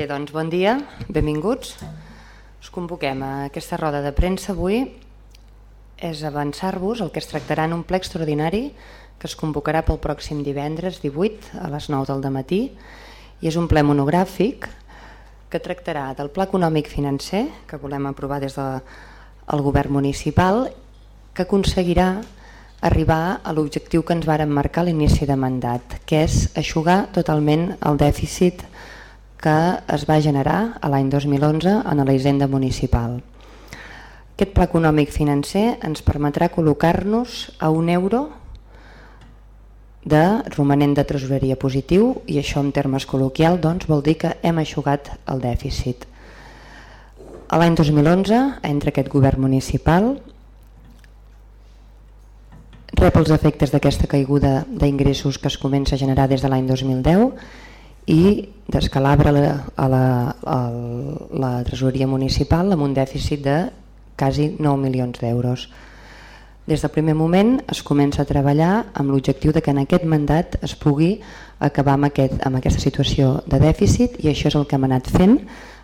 Bé, doncs bon dia, benvinguts. Us convoquem a aquesta roda de premsa avui és avançar-vos el que es tractarà en un ple extraordinari que es convocarà pel pròxim divendres 18 a les 9 del matí i és un ple monogràfic que tractarà del pla econòmic financer que volem aprovar des del de, govern municipal que aconseguirà arribar a l'objectiu que ens varen marcar a l'inici de mandat, que és aixugar totalment el dèficit que es va generar a l'any 2011 en la hisenda municipal. Aquest pla econòmic financer ens permetrà col·locar-nos a un euro de romanent de tresoreria positiu i això en termes col·loquial doncs, vol dir que hem aixugat el dèficit. A l'any 2011, entre aquest govern municipal, rep els efectes d'aquesta caiguda d'ingressos que es comença a generar des de l'any 2010 i descalabra la, a la, a la tresoreria municipal amb un dèficit de quasi 9 milions d'euros. Des del primer moment es comença a treballar amb l'objectiu de que en aquest mandat es pugui acabar amb, aquest, amb aquesta situació de dèficit i això és el que hem anat fent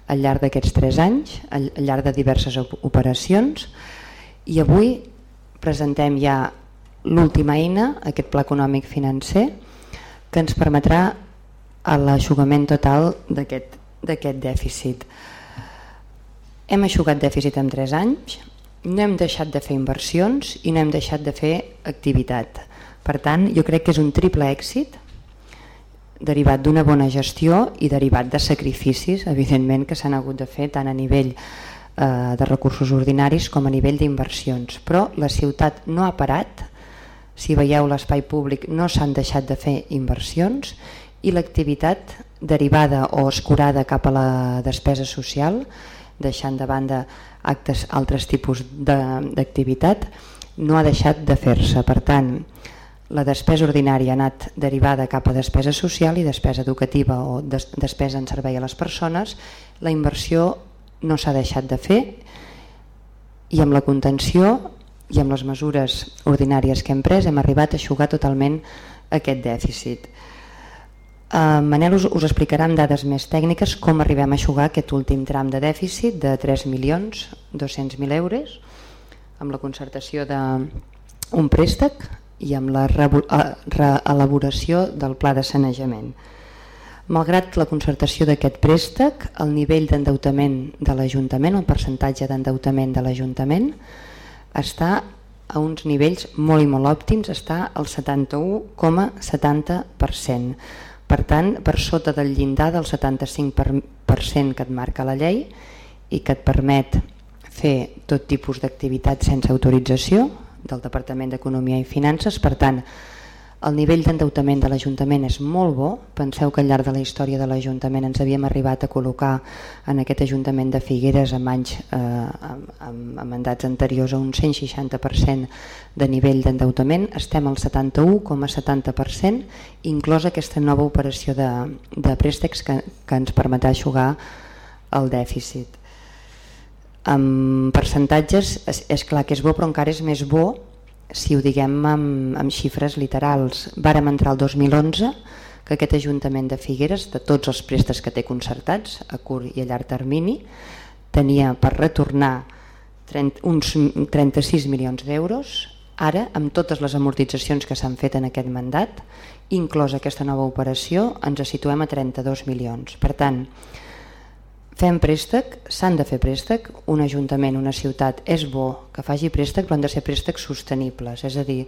al llarg d'aquests 3 anys, al llarg de diverses operacions i avui presentem ja l'última eina, aquest pla econòmic financer, que ens permetrà l'aixugament total d'aquest dèficit. Hem aixugat dèficit en 3 anys, no hem deixat de fer inversions i no hem deixat de fer activitat. Per tant, jo crec que és un triple èxit derivat d'una bona gestió i derivat de sacrificis, evidentment, que s'han hagut de fer tant a nivell eh, de recursos ordinaris com a nivell d'inversions. Però la ciutat no ha parat, si veieu l'espai públic no s'han deixat de fer inversions i l'activitat derivada o escurada cap a la despesa social, deixant de banda actes, altres tipus d'activitat, no ha deixat de fer-se. Per tant, la despesa ordinària ha anat derivada cap a despesa social i despesa educativa o des, despesa en servei a les persones, la inversió no s'ha deixat de fer i amb la contenció i amb les mesures ordinàries que hem pres hem arribat a aixugar totalment aquest dèficit. Uh, Manel us, us explicarà amb dades més tècniques com arribem a aixugar aquest últim tram de dèficit de 3.200.000 euros amb la concertació d'un préstec i amb la reelaboració del pla de sanejament. Malgrat la concertació d'aquest préstec, el nivell d'endeutament de l'Ajuntament, el percentatge d'endeutament de l'Ajuntament, està a uns nivells molt i molt òptims, està al 71,70%. Per tant, per sota del llindar del 75% que et marca la llei i que et permet fer tot tipus d'activitat sense autorització del Departament d'Economia i Finances, per tant, el nivell d'endeutament de l'Ajuntament és molt bo. Penseu que al llarg de la història de l'Ajuntament ens havíem arribat a col·locar en aquest Ajuntament de Figueres amb anys eh, amb, amb, mandats anteriors a un 160% de nivell d'endeutament. Estem al 71,70%, inclosa aquesta nova operació de, de préstecs que, que ens permetrà aixugar el dèficit. Amb percentatges és, és clar que és bo però encara és més bo si ho diguem amb, amb xifres literals, vàrem entrar el 2011 que aquest Ajuntament de Figueres, de tots els prestes que té concertats, a curt i a llarg termini, tenia per retornar 30, uns 36 milions d'euros, ara, amb totes les amortitzacions que s'han fet en aquest mandat, inclosa aquesta nova operació, ens situem a 32 milions. Per tant, Fem préstec, s'han de fer préstec, un ajuntament, una ciutat, és bo que faci préstec, però han de ser préstecs sostenibles, és a dir,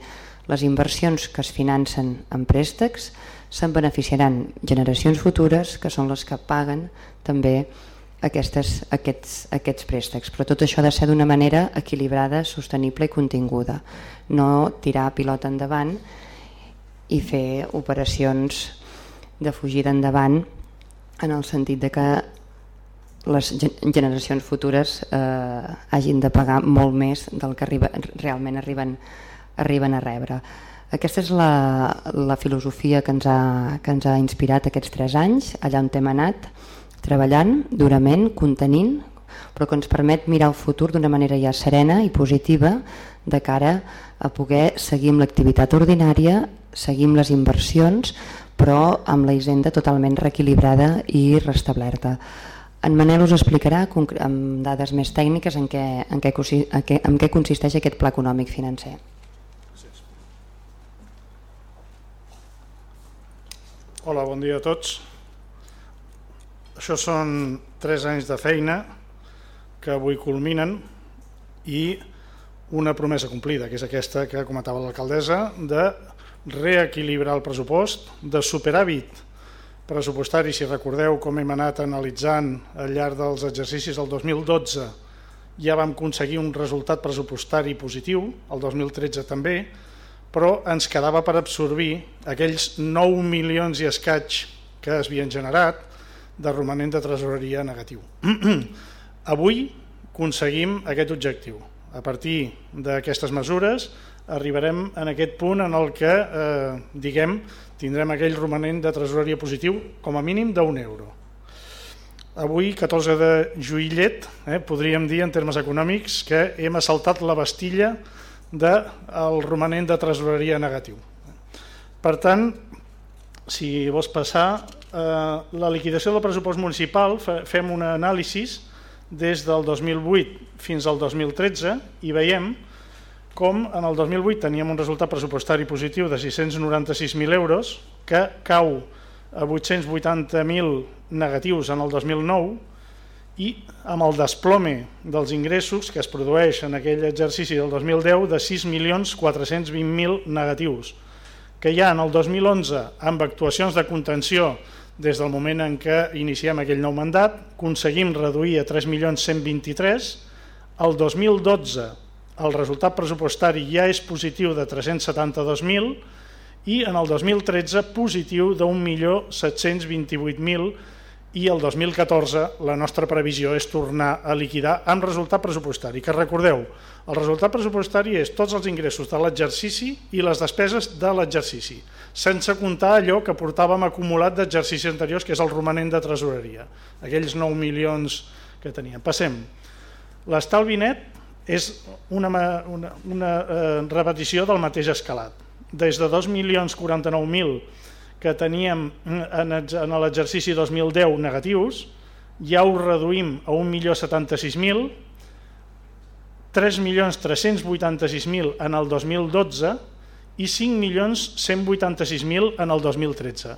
les inversions que es financen en préstecs se'n beneficiaran generacions futures que són les que paguen també aquestes, aquests, aquests préstecs, però tot això ha de ser d'una manera equilibrada, sostenible i continguda, no tirar pilota endavant i fer operacions de fugida endavant en el sentit de que les generacions futures eh, hagin de pagar molt més del que arriba, realment arriben, arriben a rebre. Aquesta és la, la filosofia que ens, ha, que ens ha inspirat aquests tres anys, allà on hem anat, treballant durament, contenint, però que ens permet mirar el futur d'una manera ja serena i positiva de cara a poder seguir amb l'activitat ordinària, seguir amb les inversions, però amb la hisenda totalment reequilibrada i restablerta. En Manel us explicarà amb dades més tècniques en què, en què, en què, consisteix aquest pla econòmic financer. Hola, bon dia a tots. Això són tres anys de feina que avui culminen i una promesa complida, que és aquesta que comentava l'alcaldessa, de reequilibrar el pressupost, de superàvit pressupostari, si recordeu com hem anat analitzant al llarg dels exercicis del 2012, ja vam aconseguir un resultat pressupostari positiu, el 2013 també, però ens quedava per absorbir aquells 9 milions i escaig que es havien generat de romanent de tresoreria negatiu. Avui aconseguim aquest objectiu. A partir d'aquestes mesures arribarem en aquest punt en el que eh, diguem tindrem aquell romanent de tresoreria positiu com a mínim d'un euro. Avui, 14 de juillet, eh, podríem dir en termes econòmics que hem assaltat la bastilla del de romanent de tresoreria negatiu. Per tant, si vols passar, eh, la liquidació del pressupost municipal, fem un anàlisi des del 2008 fins al 2013 i veiem com en el 2008 teníem un resultat pressupostari positiu de 696.000 euros que cau a 880.000 negatius en el 2009 i amb el desplome dels ingressos que es produeix en aquell exercici del 2010 de 6.420.000 negatius, que ja en el 2011, amb actuacions de contenció des del moment en què iniciem aquell nou mandat, aconseguim reduir a 3.123.000, el 2012 el resultat pressupostari ja és positiu de 372.000 i en el 2013 positiu d'1.728.000 i el 2014 la nostra previsió és tornar a liquidar amb resultat pressupostari, que recordeu, el resultat pressupostari és tots els ingressos de l'exercici i les despeses de l'exercici, sense comptar allò que portàvem acumulat d'exercicis anteriors, que és el romanent de tresoreria, aquells 9 milions que teníem. Passem. L'estalvi net és una, una, una eh, repetició del mateix escalat. Des de 2.049.000 que teníem en l'exercici 2010 negatius, ja ho reduïm a 1.076.000, 3.386.000 en el 2012 i 5.186.000 en el 2013.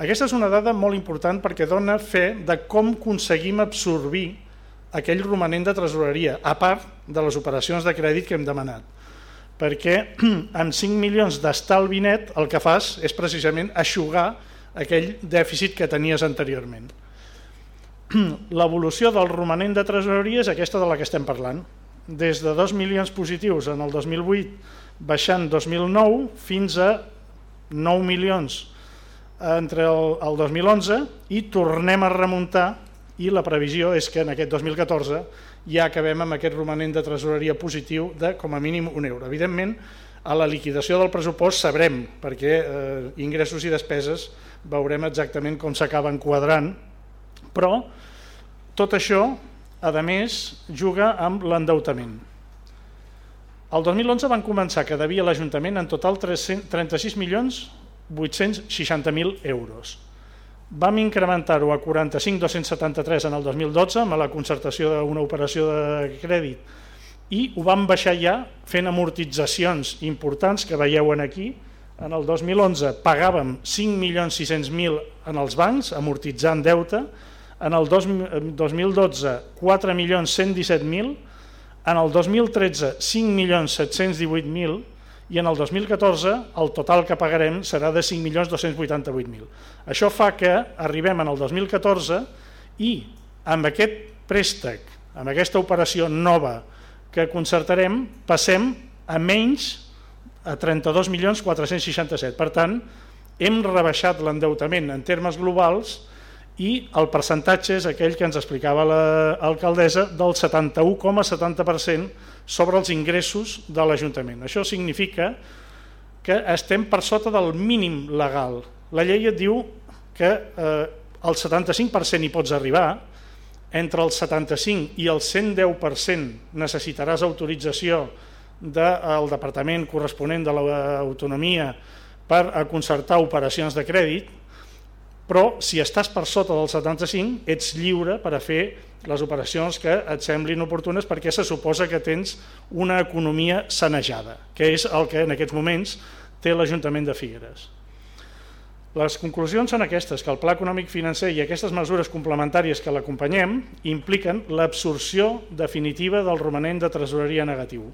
Aquesta és una dada molt important perquè dona fe de com aconseguim absorbir aquell romanent de tresoreria, a part de les operacions de crèdit que hem demanat perquè amb 5 milions d'estalvi net el que fas és precisament aixugar aquell dèficit que tenies anteriorment. L'evolució del romanent de tresoreria és aquesta de la que estem parlant. Des de 2 milions positius en el 2008 baixant 2009 fins a 9 milions entre el, el 2011 i tornem a remuntar i la previsió és que en aquest 2014 ja acabem amb aquest romanent de tresoreria positiu de com a mínim un euro. Evidentment, a la liquidació del pressupost sabrem, perquè eh, ingressos i despeses veurem exactament com s'acaben quadrant, però tot això, a més, juga amb l'endeutament. El 2011 van començar que devia l'Ajuntament en total 36 milions 860.000 euros Vam incrementar-ho a 45.273 en el 2012 amb la concertació d'una operació de crèdit i ho vam baixar ja fent amortitzacions importants que veieu aquí. En el 2011 pagàvem 5.600.000 en els bancs amortitzant deute, en el 2012 4.117.000, en el 2013 5.718.000 i en el 2014 el total que pagarem serà de 5.288.000. Això fa que arribem en el 2014 i amb aquest préstec, amb aquesta operació nova que concertarem, passem a menys a 32.467. Per tant, hem rebaixat l'endeutament en termes globals i el percentatge és aquell que ens explicava l'alcaldessa del 71,70% sobre els ingressos de l'Ajuntament. Això significa que estem per sota del mínim legal. La llei et diu que eh, el 75% hi pots arribar, entre el 75 i el 110% necessitaràs autorització del departament corresponent de l'autonomia per concertar operacions de crèdit, però si estàs per sota del 75 ets lliure per a fer les operacions que et semblin oportunes perquè se suposa que tens una economia sanejada, que és el que en aquests moments té l'Ajuntament de Figueres. Les conclusions són aquestes, que el Pla Econòmic Financer i aquestes mesures complementàries que l'acompanyem impliquen l'absorció definitiva del romanent de tresoreria negatiu.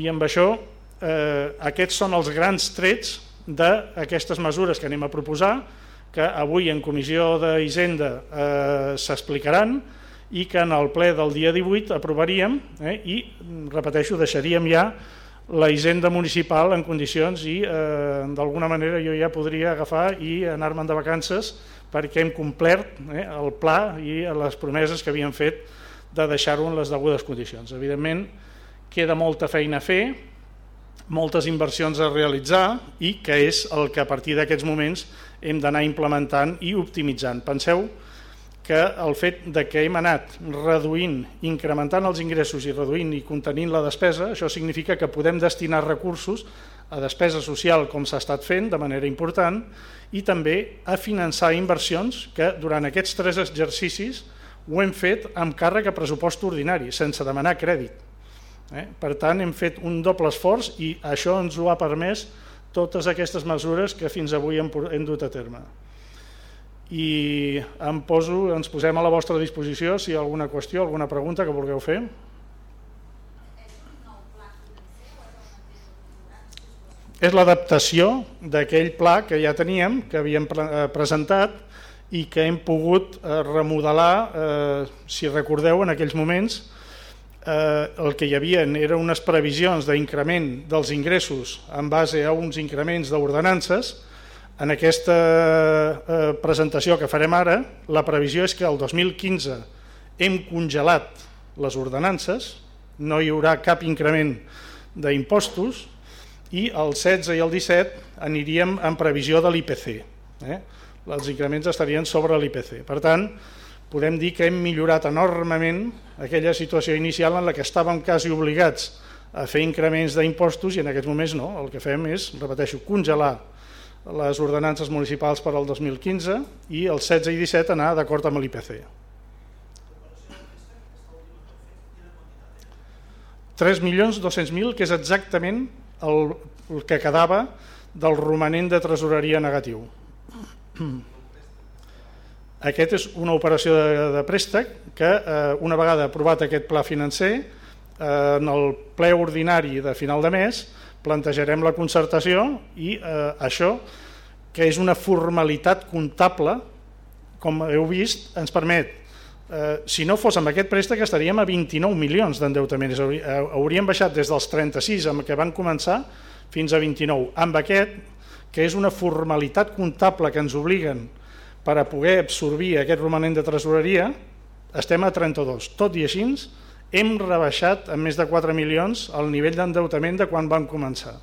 I amb això eh, aquests són els grans trets d'aquestes mesures que anem a proposar, que avui en Comissió d'Hisenda eh, s'explicaran i que en el ple del dia 18 aprovaríem eh, i, repeteixo, deixaríem ja la hisenda municipal en condicions i eh, d'alguna manera jo ja podria agafar i anar-me'n de vacances perquè hem complert eh, el pla i les promeses que havíem fet de deixar-ho en les degudes condicions. Evidentment, queda molta feina a fer, moltes inversions a realitzar i que és el que a partir d'aquests moments hem d'anar implementant i optimitzant. Penseu que el fet de que hem anat reduint, incrementant els ingressos i reduint i contenint la despesa, això significa que podem destinar recursos a despesa social com s'ha estat fent de manera important i també a finançar inversions que durant aquests tres exercicis ho hem fet amb càrrec a pressupost ordinari, sense demanar crèdit. Eh? Per tant, hem fet un doble esforç i això ens ho ha permès totes aquestes mesures que fins avui hem, dut a terme. I em poso, ens posem a la vostra disposició si hi ha alguna qüestió, alguna pregunta que vulgueu fer. És l'adaptació d'aquell pla que ja teníem, que havíem eh, presentat i que hem pogut eh, remodelar, eh, si recordeu, en aquells moments, eh, el que hi havia eren unes previsions d'increment dels ingressos en base a uns increments d'ordenances. En aquesta eh, presentació que farem ara, la previsió és que el 2015 hem congelat les ordenances, no hi haurà cap increment d'impostos i el 16 i el 17 aniríem en previsió de l'IPC. Eh? Els increments estarien sobre l'IPC. Per tant, podem dir que hem millorat enormement aquella situació inicial en la que estàvem quasi obligats a fer increments d'impostos i en aquests moments no, el que fem és, repeteixo, congelar les ordenances municipals per al 2015 i el 16 i 17 anar d'acord amb l'IPC. 3.200.000, que és exactament el, el que quedava del romanent de tresoreria negatiu. Aquest és una operació de, de préstec que eh, una vegada aprovat aquest pla financer, eh, en el ple ordinari de final de mes plantejarem la concertació i eh, això, que és una formalitat comptable, com heu vist, ens permet Eh, si no fos amb aquest préstec estaríem a 29 milions d'endeutament, hauríem baixat des dels 36 amb què van començar fins a 29. Amb aquest, que és una formalitat comptable que ens obliguen per a poder absorbir aquest romanent de tresoreria, estem a 32. Tot i així, hem rebaixat en més de 4 milions el nivell d'endeutament de quan vam començar.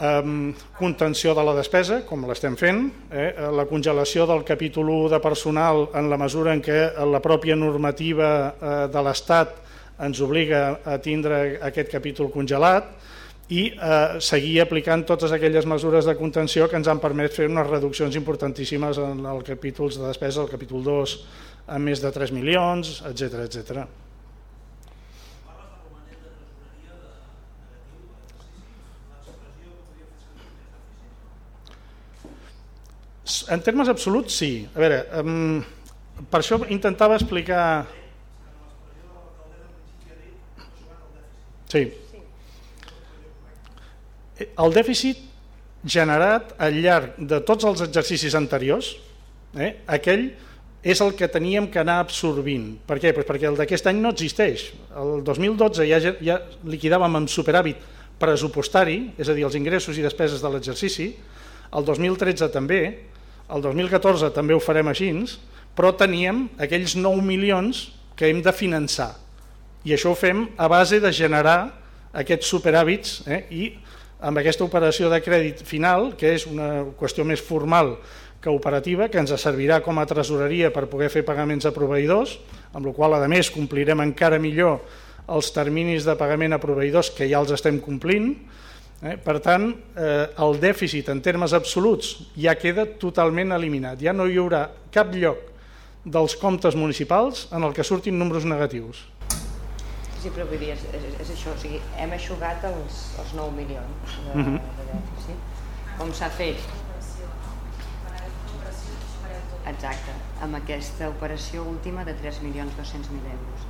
Um, contenció de la despesa, com l'estem fent, eh? la congelació del capítol 1 de personal en la mesura en què la pròpia normativa eh, de l'Estat ens obliga a tindre aquest capítol congelat, i eh, seguir aplicant totes aquelles mesures de contenció que ens han permès fer unes reduccions importantíssimes en els capítols de despesa, el capítol 2 amb més de 3 milions, etc etc. En termes absoluts, sí. A veure, um, per això intentava explicar... Sí. El dèficit generat al llarg de tots els exercicis anteriors, eh, aquell és el que teníem que anar absorbint. Per què? Pues perquè el d'aquest any no existeix. El 2012 ja, ja liquidàvem amb superàvit pressupostari, és a dir, els ingressos i despeses de l'exercici, el 2013 també, el 2014 també ho farem així, però teníem aquells 9 milions que hem de finançar. I això ho fem a base de generar aquests superàvits eh, i amb aquesta operació de crèdit final, que és una qüestió més formal que operativa, que ens servirà com a tresoreria per poder fer pagaments a proveïdors, amb la qual a més complirem encara millor els terminis de pagament a proveïdors que ja els estem complint, eh? per tant eh, el dèficit en termes absoluts ja queda totalment eliminat, ja no hi haurà cap lloc dels comptes municipals en el que surtin números negatius. Però vull dir, és, és, és això, o sigui, hem aixugat els, els 9 milions de, uh -huh. de dèficit. Com s'ha fet? Exacte, amb aquesta operació última de 3.200.000 euros.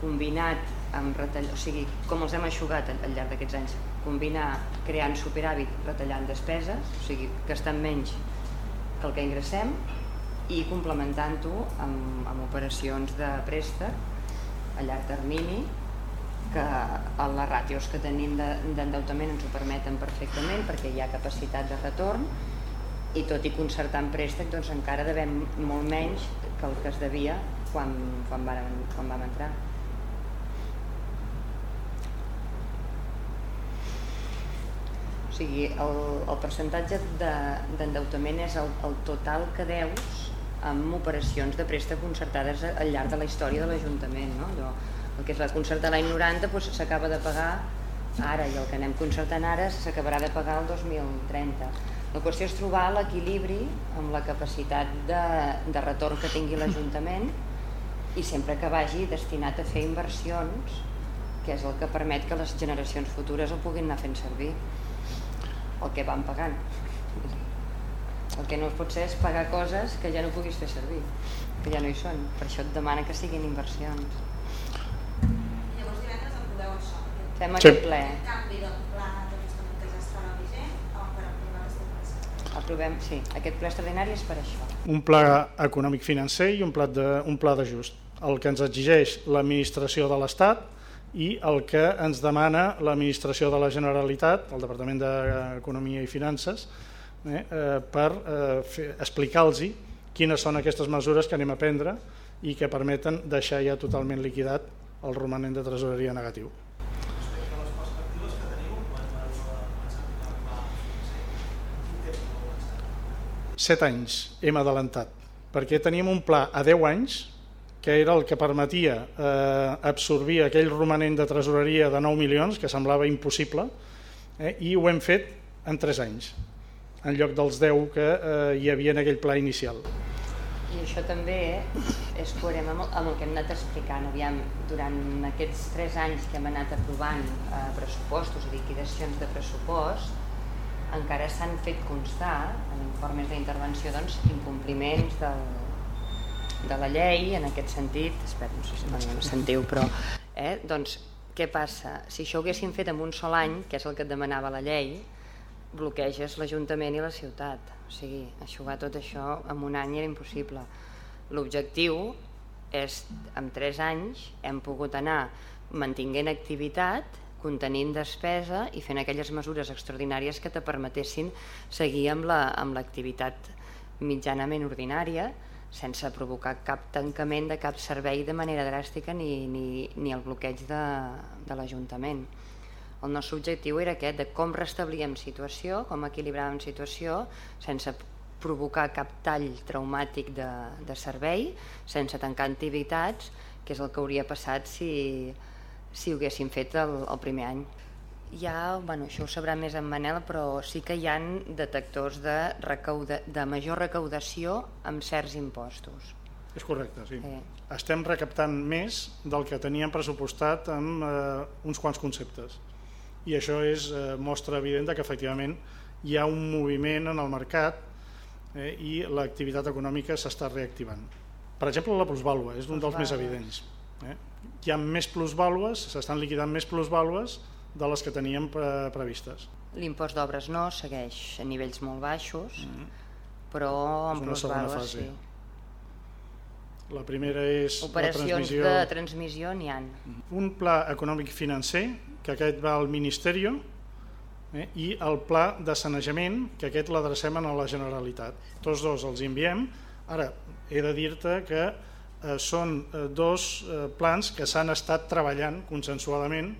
Combinat amb retall... o sigui, com els hem aixugat al, al llarg d'aquests anys, combinar creant superàvit retallant despeses, o sigui, gastant menys que el que ingressem i complementant-ho amb, amb operacions de préstec a llarg termini que les ràtios que tenim d'endeutament ens ho permeten perfectament perquè hi ha capacitat de retorn i tot i concertant préstec doncs encara devem molt menys que el que es devia quan, quan, vam, quan vam entrar. O sigui, el, el percentatge d'endeutament de, és el, el total que deus amb operacions de préstec concertades al llarg de la història de l'Ajuntament. No? Allò, el que es va concertar l'any 90 doncs, s'acaba de pagar ara i el que anem concertant ara s'acabarà de pagar el 2030. La qüestió és trobar l'equilibri amb la capacitat de, de retorn que tingui l'Ajuntament i sempre que vagi destinat a fer inversions que és el que permet que les generacions futures ho puguin anar fent servir el que van pagant. El que no es pot ser és pagar coses que ja no puguis fer servir, que ja no hi són. Per això et demana que siguin inversions. Llavors divendres aproveu això? Fem sí. aquest ple. Canvi del pla d'ajustament que ja estava vigent o per aprovar aquesta Aprovem, sí. Aquest ple extraordinari és per això. Un pla econòmic financer i un pla de, un pla d'ajust. El que ens exigeix l'administració de l'Estat i el que ens demana l'administració de la Generalitat, el Departament d'Economia i Finances, eh, per eh, explicar-los quines són aquestes mesures que anem a prendre i que permeten deixar ja totalment liquidat el romanent de tresoreria negatiu. Set anys hem adelantat, perquè teníem un pla a 10 anys que era el que permetia eh, absorbir aquell romanent de tresoreria de 9 milions, que semblava impossible, eh, i ho hem fet en 3 anys en lloc dels 10 que eh, hi havia en aquell pla inicial. I això també és coherent amb amb el que hem anat explicant. Aviam, durant aquests 3 anys que hem anat aprovant eh, pressupostos i liquidacions de pressupost, encara s'han fet constar en informes d'intervenció doncs, incompliments del, de la llei en aquest sentit, espera, no sé si no sentiu, però eh, doncs, què passa? Si això ho haguéssim fet en un sol any, que és el que et demanava la llei, bloqueges l'Ajuntament i la ciutat. O sigui, aixugar tot això en un any era impossible. L'objectiu és, en tres anys, hem pogut anar mantinguent activitat, contenint despesa i fent aquelles mesures extraordinàries que te permetessin seguir amb l'activitat la, mitjanament ordinària sense provocar cap tancament de cap servei de manera dràstica ni, ni, ni el bloqueig de, de l'Ajuntament. El nostre objectiu era aquest, de com restablíem situació, com equilibràvem situació, sense provocar cap tall traumàtic de, de servei, sense tancar activitats, que és el que hauria passat si, si ho haguéssim fet el, el primer any. Ja, bueno, això ho sabrà més en Manel, però sí que hi han detectors de, recauda, de major recaudació amb certs impostos. És correcte, sí. sí. Estem recaptant més del que teníem pressupostat amb eh, uns quants conceptes i això és eh, mostra evident que efectivament hi ha un moviment en el mercat eh, i l'activitat econòmica s'està reactivant. Per exemple, la plusvàlua és un dels més evidents. Eh? Hi ha més plusvàlues, s'estan liquidant més plusvàlues de les que teníem pre previstes. L'impost d'obres no, segueix a nivells molt baixos, mm -hmm. però en plusvàlues sí. La primera és Operacions la transmissió... de transmissió n'hi ha. Un pla econòmic financer que aquest va al Ministeri eh, i el pla de sanejament, que aquest l'adrecem a la Generalitat. Tots dos els enviem. Ara, he de dir-te que eh, són eh, dos eh, plans que s'han estat treballant consensuadament.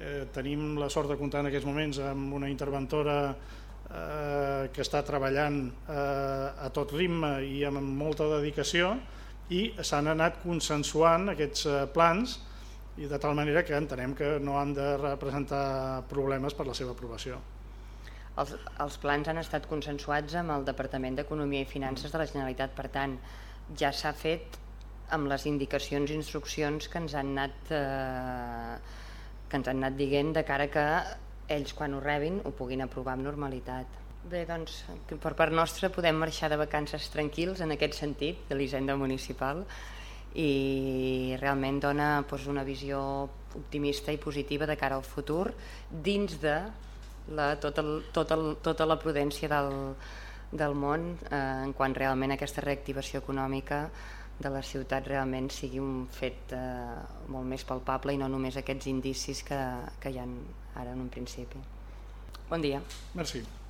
Eh, tenim la sort de comptar en aquests moments amb una interventora eh, que està treballant eh, a tot ritme i amb molta dedicació i s'han anat consensuant aquests eh, plans i de tal manera que entenem que no han de representar problemes per la seva aprovació. Els, els plans han estat consensuats amb el Departament d'Economia i Finances de la Generalitat, per tant, ja s'ha fet amb les indicacions i instruccions que ens han anat, eh, que ens han anat dient de cara que ells quan ho rebin ho puguin aprovar amb normalitat. Bé, doncs, per part nostra podem marxar de vacances tranquils en aquest sentit, de l'Hisenda Municipal, i realment dona doncs, una visió optimista i positiva de cara al futur dins de la, tot el, tot el, tota la prudència del, del món eh, en quan realment aquesta reactivació econòmica de la ciutat realment sigui un fet eh, molt més palpable i no només aquests indicis que, que hi ha ara en un principi. Bon dia. Merci.